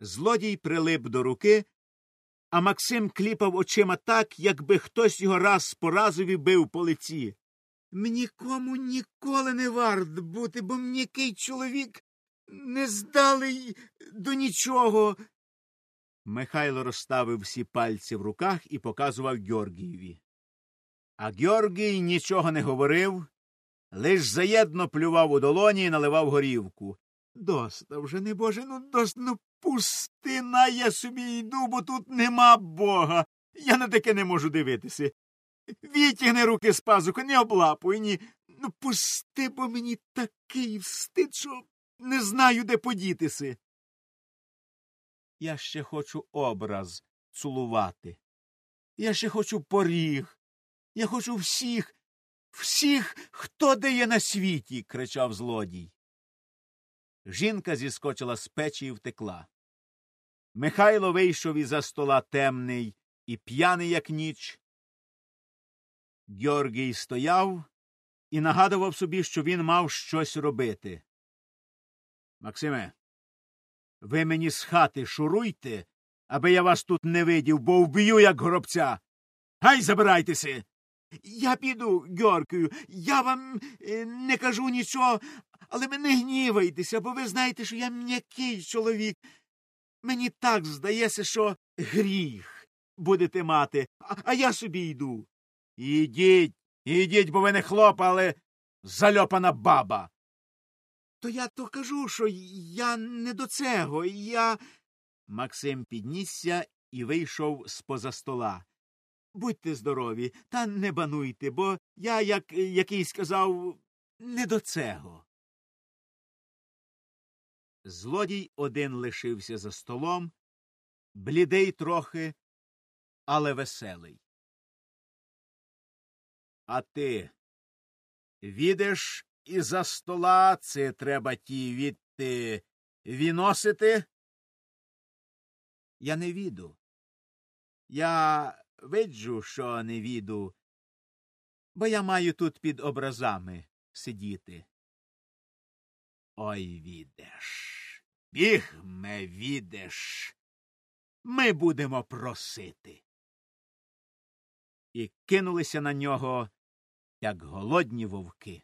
Злодій прилип до руки, а Максим кліпав очима так, якби хтось його раз по разові бив по лиці. Мені кому ніколи не варт бути, бо м'який чоловік не здалий до нічого. Михайло розставив всі пальці в руках і показував Георгієві. А Георгій нічого не говорив, лиш заєдно плював у долоні і наливав горівку. Доста вже, небоже, ну дос, ну пусти на я собі йду, бо тут нема бога. Я на таке не можу дивитися. Вітягни руки з пазухи, не облапуй, ні. Ну, пусти, бо мені такий встид, що не знаю, де подітися. Я ще хочу образ цілувати. Я ще хочу поріг. Я хочу всіх, всіх, хто де є на світі, кричав злодій. Жінка зіскочила з печі і втекла. Михайло вийшов із за стола темний і п'яний, як ніч. Георгій стояв і нагадував собі, що він мав щось робити. Максиме, ви мені з хати шуруйте, аби я вас тут не видів, бо вб'ю, як гробця. Гай забирайтеся. Я піду, Георгію, я вам е, не кажу нічого, але ви не гнівайтеся, бо ви знаєте, що я м'який чоловік. Мені так здається, що гріх будете мати, а, а я собі йду. Ідіть, ідіть, бо ви не хлоп, але зальопана баба. То я то кажу, що я не до цього, я. Максим піднісся і вийшов з поза стола. Будьте здорові, та не бануйте, бо я, як якийсь сказав, не до цього. Злодій один лишився за столом, блідий трохи, але веселий. А ти відеш із за стола, це треба ті відти віносити? Я не віду. Я виджу, що не віду, бо я маю тут під образами сидіти. Ой відеш, бігме відеш. Ми будемо просити. І кинулися на нього, як голодні вовки.